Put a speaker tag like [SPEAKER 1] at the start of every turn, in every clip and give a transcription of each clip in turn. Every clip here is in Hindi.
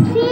[SPEAKER 1] see.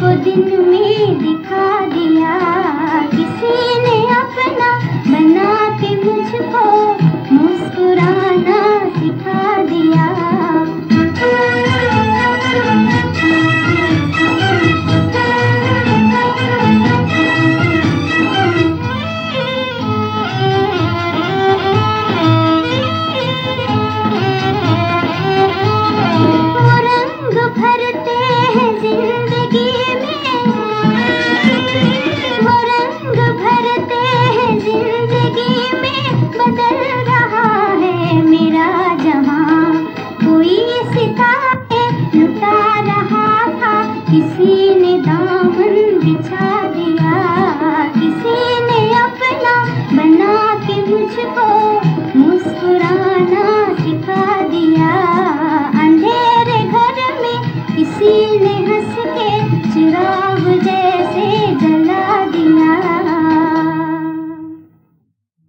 [SPEAKER 1] को दिन में दिखा दिया। किसी ने अपना बना के मुझको किसी